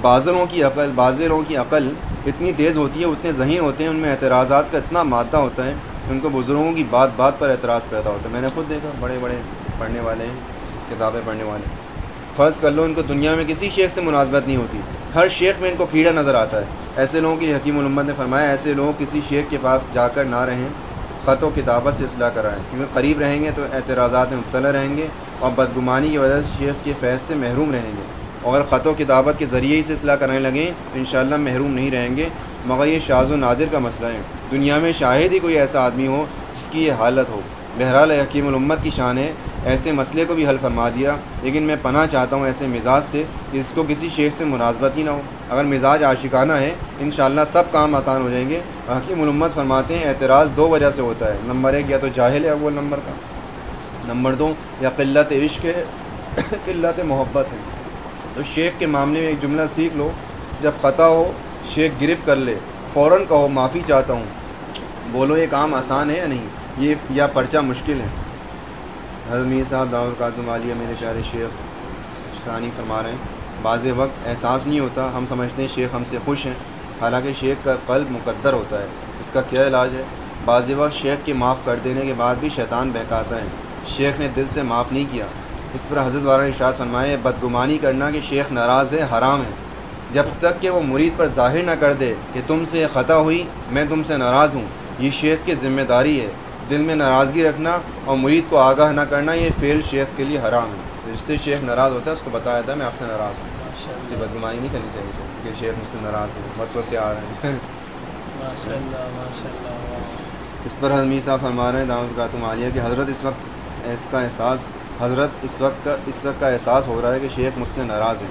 بعض لوگوں کی عقل بعض لوگوں کی عقل اتنی تیز ہوتی ہے، اتنے ذہین ہوتے ہیں، ان میں اعتراضات کا اتنا مادہ ہوتا ہے، ان کو بزرگوں کی بات بات پر اعتراض پیدا ہوتا ہے۔ میں نے خود دیکھا، بڑے بڑے پڑھنے والے ہیں کتابیں پڑھنے والے۔ فرض کر لو ان کو دنیا میں کسی شیخ سے مناسبت نہیں ہوتی۔ ہر شیخ میں ان کو کیڑا نظر آتا ہے۔ ایسے لوگوں کی حکیم الامت نے فرمایا، ایسے لوگ کسی شیخ کے پاس جا کر نہ رہیں، خط و کتابت سے اصلاح کرائیں۔ کیونکہ قریب رہیں گے تو اعتراضات میں مبتلا رہیں گے اور بدگمانی کی وجہ سے شیخ کے فیض سے محروم رہیں گے۔ اگر خط و کتابت کے ذریعے ہی سے اصلاح کرنے لگیں تو انشاءاللہ محروم نہیں رہیں گے، مگر یہ شاز و نادر کا مسئلہ ہے۔ دنیا میں شاہد ہی کوئی ایسا آدمی ہو جس کی یہ حالت ہو۔ بہرحال حکیم الامت کی شان ہے، ایسے مسئلے کو بھی حل فرما دیا۔ لیکن میں پناہ چاہتا ہوں ایسے مزاج سے جس کو کسی شیخ سے مناسبت ہی نہ ہو۔ اگر مزاج عاشقانہ ہے، انشاءاللہ سب کام آسان ہو جائیں گے۔ حکیم الامت فرماتے ہیں، اعتراض دو وجہ سے ہوتا ہے۔ نمبر ایک، یا تو جاہل ہے اول نمبر کا۔ نمبر دو، یا قلت عشق ہے، قلت محبت ہے۔ تو شیخ کے معاملے میں ایک جملہ سیکھ لو۔ جب خطا ہو، شیخ گرفت کر لے۔ فوراً کہو، معافی چاہتا ہوں۔ بولو یہ کام آسان ہے یا نہیں؟ یہ یا پرچہ مشکل ہے۔ حضرت میر صاحب داور کاتم عالیہ میرے شاعر شیخ ثانی فرما رہے ہیں۔ بعض وقت احساس نہیں ہوتا۔ ہم سمجھتے ہیں شیخ ہم سے خوش ہیں۔ حالانکہ شیخ کا قلب مقدر ہوتا ہے۔ اس کا کیا علاج ہے؟ بعض وقت شیخ کے معاف کر دینے کے بعد بھی شیطان بہکاتا ہے۔ شیخ نے دل سے معاف نہیں کیا۔ اس پر حضرت والا ارشاد فرمائے بدگمانی کرنا کہ شیخ ناراض ہے حرام ہے۔ جب تک کہ وہ مرید پر ظاہر نہ کر دے کہ تم سے خطا ہوئی میں تم سے ناراض ہوں۔ یہ شیخ کی ذمہ داری ہے۔ دل میں ناراضگی رکھنا اور مرید کو آگاہ نہ کرنا یہ فیل شیخ کے لیے حرام ہے۔ جس سے شیخ ناراض ہوتا ہے اس کو بتایا تھا میں آپ سے ناراض ہوں۔ اس سے بدگمانی نہیں کرنی چاہیے اس کے شیخ مجھ سے ناراض ہے بس وسے آ رہے ہیں۔ اس پر حضمی صاحب فرما رہے ہیں دعوت کا تم عالیہ کہ حضرت اس وقت اس کا احساس حضرت اس وقت کا اس وقت کا احساس ہو رہا ہے کہ شیخ مجھ سے ناراض ہے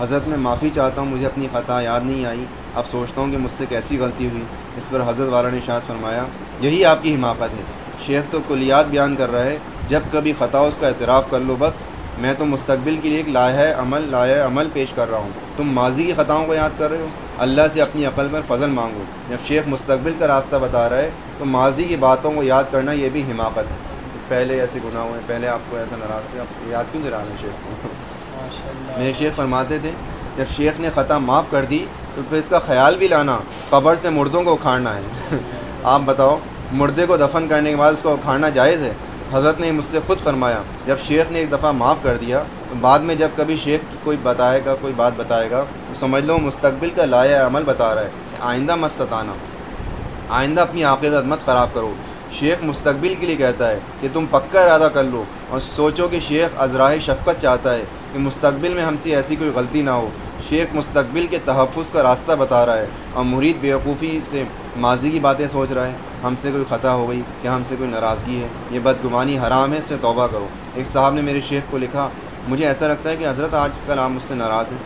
حضرت میں معافی چاہتا ہوں، مجھے اپنی خطا یاد نہیں آئی۔ اب سوچتا ہوں کہ مجھ سے کیسی غلطی ہوئی۔ اس پر حضرت والا نے شاد فرمایا، یہی آپ کی حماقت ہے۔ شیخ تو کلیات بیان کر رہا ہے، جب کبھی خطا اس کا اعتراف کر لو، بس میں تو مستقبل کے لیے ایک لاہ عمل لاہ عمل پیش کر رہا ہوں۔ تم ماضی کی خطاؤں کو یاد کر رہے ہو؟ اللہ سے اپنی عقل پر فضل مانگو۔ جب شیخ مستقبل کا راستہ بتا رہا ہے، تو ماضی کی باتوں کو یاد کرنا یہ بھی حماقت ہے۔ پہلے ایسے گناہ ہوئے پہلے آپ کو ایسا ناراض کیا؟ یاد کیوں دلا رہے ہیں شیخ کو؟ میرے شیخ فرماتے تھے جب شیخ نے خطا معاف کر دی تو پھر اس کا خیال بھی لانا قبر سے مردوں کو اکھاڑنا ہے۔ آپ بتاؤ مردے کو دفن کرنے کے بعد اس کو اکھاڑنا جائز ہے؟ حضرت نے مجھ سے خود فرمایا جب شیخ نے ایک دفعہ معاف کر دیا تو بعد میں جب کبھی شیخ کوئی بتائے گا کوئی بات بتائے گا تو سمجھ لو مستقبل کا لایا عمل بتا رہا ہے آئندہ مت ستانا۔ آئندہ اپنی عقیدت مت خراب کرو۔ شیخ مستقبل کے لیے کہتا ہے کہ تم پکا ارادہ کر لو اور سوچو کہ شیخ ازراہ شفقت چاہتا ہے کہ مستقبل میں ہم سے ایسی کوئی غلطی نہ ہو۔ شیخ مستقبل کے تحفظ کا راستہ بتا رہا ہے اور مرید بیوقوفی سے ماضی کی باتیں سوچ رہا ہے۔ ہم سے کوئی خطا ہو گئی کہ ہم سے کوئی ناراضگی ہے؟ یہ بدگمانی حرام ہے، اس سے توبہ کرو۔ ایک صاحب نے میرے شیخ کو لکھا، مجھے ایسا لگتا ہے کہ حضرت آج کل آپ مجھ سے ناراض ہیں۔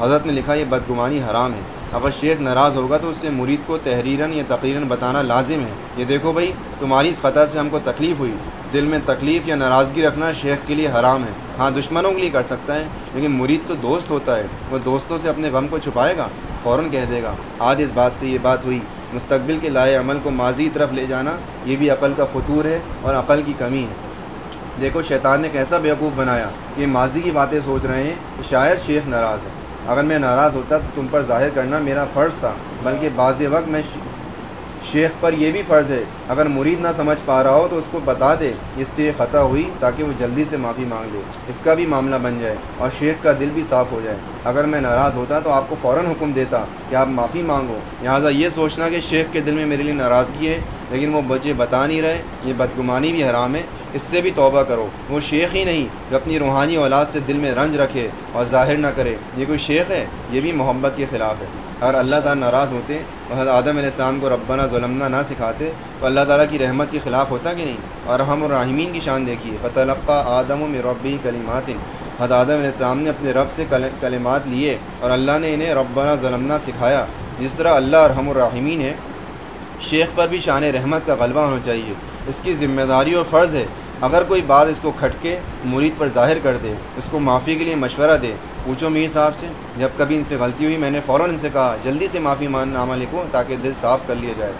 حضرت نے لکھا، یہ بدگمانی حرام ہے۔ اگر شیخ ناراض ہوگا تو اس سے مرید کو تحریراً یا تقریراً بتانا لازم ہے۔ یہ دیکھو بھائی، تمہاری اس خطا سے ہم کو تکلیف ہوئی۔ دل میں تکلیف یا ناراضگی رکھنا شیخ کے لیے حرام ہے۔ ہاں دشمنوں کے لیے کر سکتا ہے، لیکن مرید تو دوست ہوتا ہے۔ وہ دوستوں سے اپنے غم کو چھپائے گا، فوراً کہہ دے گا، آج اس بات سے یہ بات ہوئی۔ مستقبل کے لائے عمل کو ماضی طرف لے جانا، یہ بھی عقل کا فطور ہے اور عقل کی کمی ہے۔ دیکھو، شیطان نے کیسا بیوقوف بنایا۔ یہ ماضی کی باتیں سوچ رہے ہیں کہ شاید شیخ ناراض ہے اگر میں ناراض ہوتا تو تم پر ظاہر کرنا میرا فرض تھا، بلکہ بعض وقت میں شیخ پر یہ بھی فرض ہے، اگر مرید نہ سمجھ پا رہا ہو تو اس کو بتا دے، اس سے یہ خطا ہوئی تاکہ وہ جلدی سے معافی مانگ لے۔ اس کا بھی معاملہ بن جائے اور شیخ کا دل بھی صاف ہو جائے۔ اگر میں ناراض ہوتا تو آپ کو فوراً حکم دیتا کہ آپ معافی مانگو۔ لہٰذا یہ سوچنا کہ شیخ کے دل میں میرے لیے ناراضگی ہے، لیکن وہ بچے بتا نہیں رہے، یہ بدگمانی بھی حرام ہے۔ اس سے بھی توبہ کرو۔ وہ شیخ ہی نہیں، جو اپنی روحانی اولاد سے دل میں رنج رکھے اور ظاہر نہ کرے۔ یہ کوئی شیخ ہے؟ یہ بھی محبت کے خلاف ہے۔ اگر اللہ تعالیٰ ناراض ہوتے اور آدم علیہ السلام کو ربنا ظلمنا نہ سکھاتے، تو اللہ تعالیٰ کی رحمت کے خلاف ہوتا کہ نہیں؟ اور ہم الرحمین کی شان دیکھیے۔ فتح آدم و مربی کلیمات حضرت آدم علیہ السلام نے اپنے رب سے کلمات لیے اور اللہ نے انہیں ربنا ظلمنا سکھایا۔ جس طرح اللہ رحم الرحمین ہے شیخ پر بھی شان رحمت کا غلبہ ہونا چاہیے۔ اس کی ذمہ داری اور فرض ہے۔ اگر کوئی بات اس کو کھٹکے، مرید پر ظاہر کر دے، اس کو معافی کے لیے مشورہ دے۔ پوچھو میر صاحب سے، جب کبھی ان سے غلطی ہوئی، میں نے فوراً ان سے کہا، جلدی سے معافی مان نامہ لکھو تاکہ دل صاف کر لیا جائے۔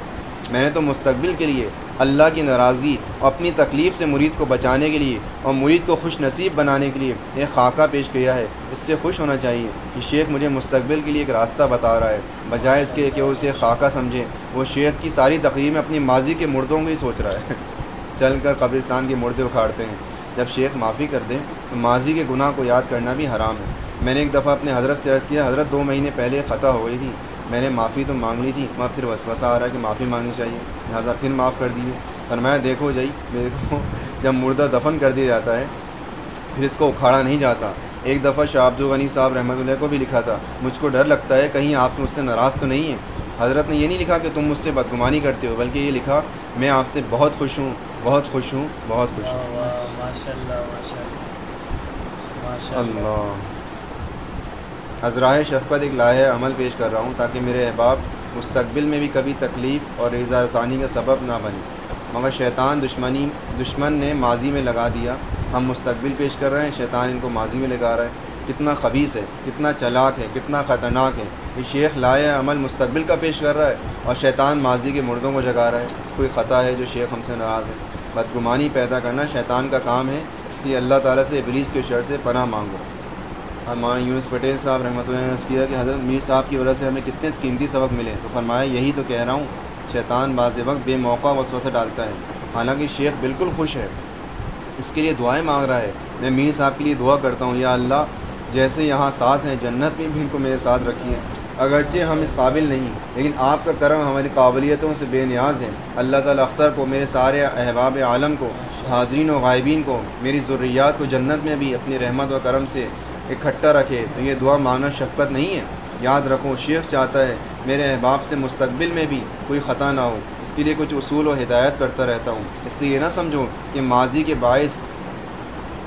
میں نے تو مستقبل کے لیے اللہ کی ناراضگی اور اپنی تکلیف سے مرید کو بچانے کے لیے اور مرید کو خوش نصیب بنانے کے لیے ایک خاکہ پیش کیا ہے۔ اس سے خوش ہونا چاہیے کہ شیخ مجھے مستقبل کے لیے ایک راستہ بتا رہا ہے۔ بجائے اس کے کہ وہ اسے خاکہ سمجھے، وہ شیخ کی ساری تقریب میں اپنی ماضی کے مردوں کو ہی سوچ رہا ہے۔ چل کر قبرستان کے مردے اکھاڑتے ہیں۔ جب شیخ معافی کر دیں تو ماضی کے گناہ کو یاد کرنا بھی حرام ہے۔ میں نے ایک دفعہ اپنے حضرت سے عرض کیا، حضرت دو مہینے پہلے خطا ہو گئی تھی۔ میں نے معافی تو مانگ لی تھی وہاں پھر وسوسہ آ رہا ہے کہ معافی مانگنی چاہیے۔ لہٰذا پھر معاف کر دیجیے فرمایا دیکھو جائی دیکھو جب مردہ دفن کر دیا جاتا ہے پھر اس کو اکھاڑا نہیں جاتا۔ ایک دفعہ شاہ عبد الغنی صاحب رحمۃ اللہ کو بھی لکھا تھا مجھ کو ڈر لگتا ہے کہیں آپ مجھ سے ناراض تو نہیں ہیں؟ حضرت نے یہ نہیں لکھا کہ تم مجھ سے بدگمانی کرتے ہو بلکہ یہ لکھا میں آپ سے بہت خوش ہوں بہت خوش ہوں بہت خوش ہوں۔ اللہ۔ حضرائے شفقت ایک لاہ عمل پیش کر رہا ہوں تاکہ میرے احباب مستقبل میں بھی کبھی تکلیف اور رضا رسانی کا سبب نہ بنے مگر شیطان دشمنی دشمن نے ماضی میں لگا دیا۔ ہم مستقبل پیش کر رہے ہیں، شیطان ان کو ماضی میں لگا رہا ہے۔ کتنا خبیص ہے، کتنا چلاک ہے، کتنا خطرناک ہے۔ یہ شیخ لائے عمل مستقبل کا پیش کر رہا ہے اور شیطان ماضی کے مردوں کو جگا رہا ہے۔ کوئی خطا ہے جو شیخ ہم سے ناراض ہے؟ بدگمانی پیدا کرنا شیطان کا کام ہے، اس لیے اللہ تعالیٰ سے، ابلیس کے شر سے پناہ مانگو۔ ہمارے یونس پٹیل صاحب رحمۃ اللہ نے کیا کہ حضرت میر صاحب کی وجہ سے ہمیں کتنے قیمتی سبق ملے تو فرمایا یہی تو کہہ رہا ہوں، شیطان بعض وقت بے موقع وسوسہ ڈالتا ہے۔ حالانکہ شیخ بالکل خوش ہے۔ اس کے لیے دعائیں مانگ رہا ہے۔ میں میر صاحب کے لیے دعا کرتا ہوں، یا اللہ، جیسے یہاں ساتھ ہیں، جنت میں بھی ان کو میرے ساتھ رکھیے۔ اگرچہ ہم اس قابل نہیں، لیکن آپ کا کرم ہماری قابلیتوں سے بے نیاز ہے اللہ تعالیٰ اختر کو، میرے سارے احباب عالم کو، حاضرین و غائبین کو، میری ضروریات کو جنت میں بھی اپنی رحمت و کرم سے اکٹھا رکھے تو یہ دعا مانگنا شفقت نہیں ہے۔ یاد رکھو، شیخ چاہتا ہے میرے احباب سے مستقبل میں بھی کوئی خطا نہ ہو۔ اس کے لیے کچھ اصول و ہدایت کرتا رہتا ہوں۔ اس سے یہ نہ سمجھو کہ ماضی کے باعث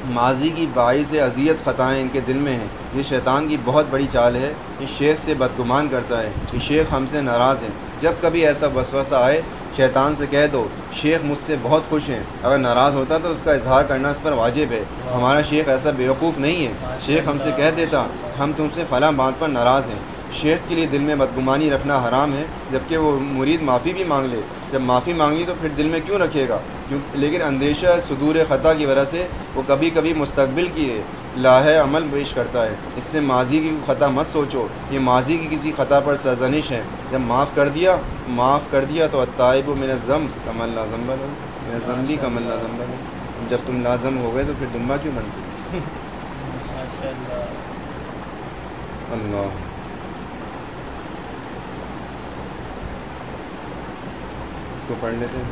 ماضی کی باعث اذیت خطائیں ان کے دل میں ہیں۔ یہ شیطان کی بہت بڑی چال ہے۔ یہ شیخ سے بدگمان کرتا ہے۔ یہ شیخ ہم سے ناراض ہیں جب کبھی ایسا وسوسہ آئے، شیطان سے کہہ دو، شیخ مجھ سے بہت خوش ہیں۔ اگر ناراض ہوتا تو اس کا اظہار کرنا اس پر واجب ہے۔ ہمارا شیخ ایسا بیوقوف نہیں ہے۔ شیخ ہم سے کہہ دیتا، ہم تم سے فلاں بات پر ناراض ہیں۔ شیخ کے لیے دل میں بدگمانی رکھنا حرام ہے جبکہ وہ مرید معافی بھی مانگ لے۔ جب معافی مانگی تو پھر دل میں کیوں رکھے گا؟ کیوں؟ لیکن اندیشہ صدور خطا کی وجہ سے وہ کبھی کبھی مستقبل کی لاہ عمل پیش کرتا ہے۔ اس سے ماضی کی خطا مت سوچو۔ یہ ماضی کی کسی خطا پر سرزنش ہے۔ جب معاف کر دیا معاف کر دیا تو عطائب و میرا ضم کم اللہ ضمبل ہو میرا ضم بھی کم اللہ ضمبل ہو جب تم لازم ہو گئے تو پھر دمبا کیوں بنتی اللہ۔ کو پڑھ لیتے ہیں۔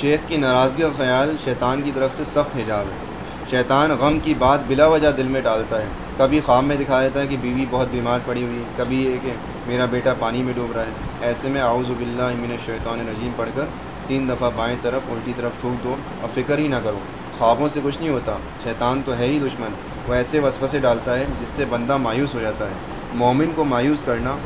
شیخ کی ناراضگی کا خیال شیطان کی طرف سے سخت حجاب ہے۔ شیطان غم کی بات بلا وجہ دل میں ڈالتا ہے۔ کبھی خواب میں دکھا دیتا ہے کہ بیوی بہت بیمار پڑی ہوئی ہے۔ کبھی یہ کہ میرا بیٹا پانی میں ڈوب رہا ہے۔ ایسے میں اعوذ باللہ من الشیطان الرجیم پڑھ کر تین دفعہ بائیں طرف، الٹی طرف تھوک دو اور فکر ہی نہ کرو۔ خوابوں سے کچھ نہیں ہوتا۔ شیطان تو ہے ہی دشمن۔ وہ ایسے وسوسے ڈالتا ہے جس سے بندہ مایوس ہو جاتا ہے۔ مومن کو مایوس کرنا،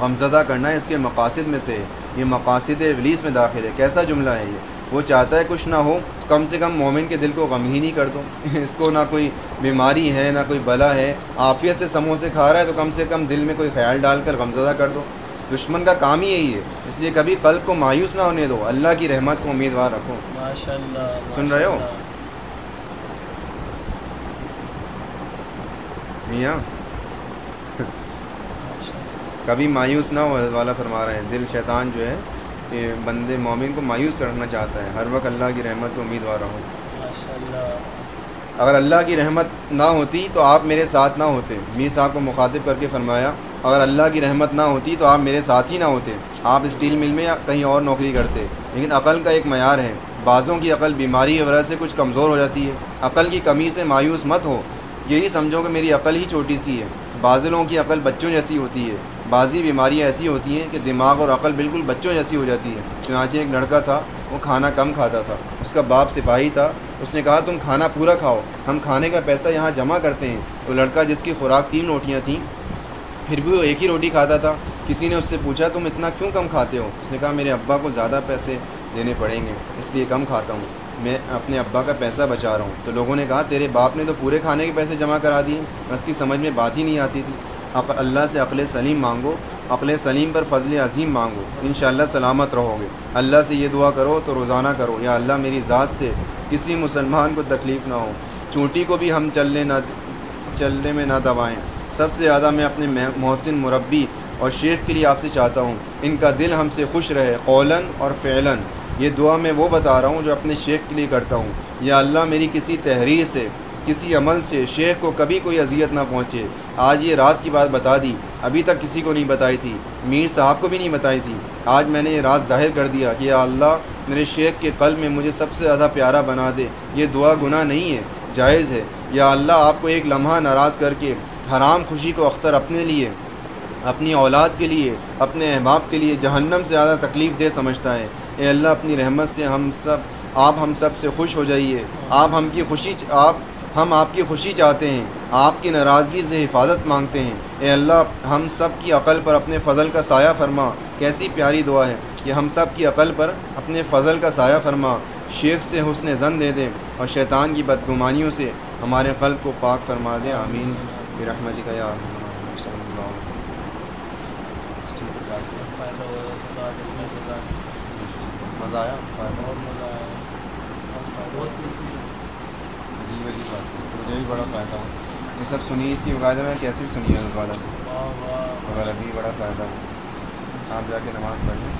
غمزدہ کرنا اس کے مقاصد میں سے یہ مقاصد ابلیس میں داخل ہے۔ کیسا جملہ ہے یہ؟ وہ چاہتا ہے کچھ نہ ہو کم سے کم مومن کے دل کو غم ہی نہیں کر دو۔ اس کو نہ کوئی بیماری ہے نہ کوئی بلا ہے۔ عافیت سے سموسے کھا رہا ہے تو کم سے کم دل میں کوئی خیال ڈال کر غمزدہ کر دو۔ دشمن کا کام ہی یہی ہے اس لیے کبھی قلب کو مایوس نہ ہونے دو۔ اللہ کی رحمت کو امیدوار رکھو۔ سن رہے ہو؟ میاں؟ کبھی مایوس نہ ہو والا فرما رہے ہیں۔ دل شیطان جو ہے کہ بندے مومن کو مایوس کرنا چاہتا ہے۔ ہر وقت اللہ کی رحمت کو امیدوار رہو۔ اگر اللہ کی رحمت نہ ہوتی تو آپ میرے ساتھ نہ ہوتے۔ میر صاحب کو مخاطب کر کے فرمایا اگر اللہ کی رحمت نہ ہوتی تو آپ میرے ساتھ ہی نہ ہوتے۔ آپ اسٹیل مل میں یا کہیں اور نوکری کرتے۔ لیکن عقل کا ایک معیار ہے۔ بعضوں کی عقل بیماری کی وجہ سے کچھ کمزور ہو جاتی ہے۔ عقل کی کمی سے مایوس مت ہو۔ یہی سمجھو کہ میری عقل ہی چھوٹی سی ہے۔ بعضوں کی عقل بچوں جیسی ہوتی ہے۔ بعضی بیماریاں ایسی ہوتی ہیں کہ دماغ اور عقل بالکل بچوں جیسی ہو جاتی ہے چنانچہ ایک لڑکا تھا، وہ کھانا کم کھاتا تھا۔ اس کا باپ سپاہی تھا۔ اس نے کہا، تم کھانا پورا کھاؤ۔ ہم کھانے کا پیسہ یہاں جمع کرتے ہیں۔ تو لڑکا جس کی خوراک تین روٹیاں تھیں، پھر بھی وہ ایک ہی روٹی کھاتا تھا۔ کسی نے اس سے پوچھا، تم اتنا کیوں کم کھاتے ہو؟ اس نے کہا، میرے ابا کو زیادہ پیسے دینے پڑیں گے، اس لیے کم کھاتا ہوں۔ میں اپنے ابا کا پیسہ بچا رہا ہوں۔ تو لوگوں نے کہا، تیرے باپ نے تو پورے کھانے کے پیسے جمع کرا دیے۔ اس کی سمجھ میں بات ہی نہیں آتی تھی۔ اللہ سے عقل سلیم مانگو عقل سلیم پر فضل عظیم مانگو۔ انشاءاللہ سلامت رہو گے۔ اللہ سے یہ دعا کرو تو روزانہ کرو۔ یا اللہ میری ذات سے کسی مسلمان کو تکلیف نہ ہو۔ چونٹی کو بھی ہم چلنے نہ چلنے میں نہ دبائیں سب سے زیادہ میں اپنے محسن مربی اور شیخ کے لیے آپ سے چاہتا ہوں۔ ان کا دل ہم سے خوش رہے، قولاً اور فعلاً۔ یہ دعا میں وہ بتا رہا ہوں جو اپنے شیخ کے لیے کرتا ہوں۔ یا اللہ میری کسی تحریر سے کسی عمل سے شیخ کو کبھی کوئی اذیت نہ پہنچے۔ آج یہ راز کی بات بتا دی۔ ابھی تک کسی کو نہیں بتائی تھی۔ میر صاحب کو بھی نہیں بتائی تھی۔ آج میں نے یہ راز ظاہر کر دیا کہ یا اللہ، میرے شیخ کے قلب میں مجھے سب سے زیادہ پیارا بنا دے۔ یہ دعا گناہ نہیں ہے، جائز ہے۔ یا اللہ، آپ کو ایک لمحہ ناراض کر کے حرام خوشی کو اختر اپنے لیے، اپنی اولاد کے لیے، اپنے احباب کے لیے جہنم سے زیادہ تکلیف دہ سمجھتا ہے۔ اے اللہ، اپنی رحمت سے ہم سب، آپ ہم سب سے خوش ہو جائیے۔ آپ ہم کی خوشی، آپ ہم آپ کی خوشی چاہتے ہیں، آپ کی ناراضگی سے حفاظت مانگتے ہیں۔ اے اللہ، ہم سب کی عقل پر اپنے فضل کا سایہ فرما۔ کیسی پیاری دعا ہے کہ ہم سب کی عقل پر اپنے فضل کا سایہ فرما۔ شیخ سے حسن زن دے دیں اور شیطان کی بدگمانیوں سے ہمارے قلب کو پاک فرما دیں۔ آمین۔ برحمتی کا یا مزہ آیا۔ عجیب بات مجھے بھی بڑا فائدہ ہو یہ سب سنی، اس کی باقاعدہ میں کیسے سنی ہے والا سے؟ مگر ابھی بڑا فائدہ ہو آپ جا کے نماز پڑھ لیں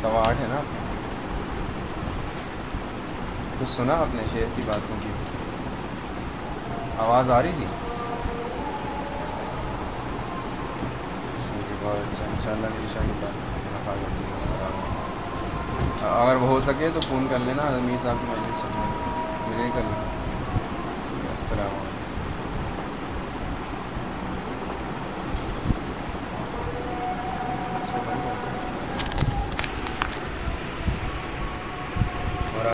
سوا آٹھ ہے نا؟ کچھ سنا اپنے شہر کی باتوں کی؟ آواز آ رہی تھی؟ بہت اچھا ان شاء اللہ میری شاہی بات کرتی ہے السلام اگر وہ ہو سکے تو فون کر لینا امیر صاحب کی مجلس سننا مجھے کر لینا۔ السلام علیکم۔